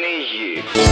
need you.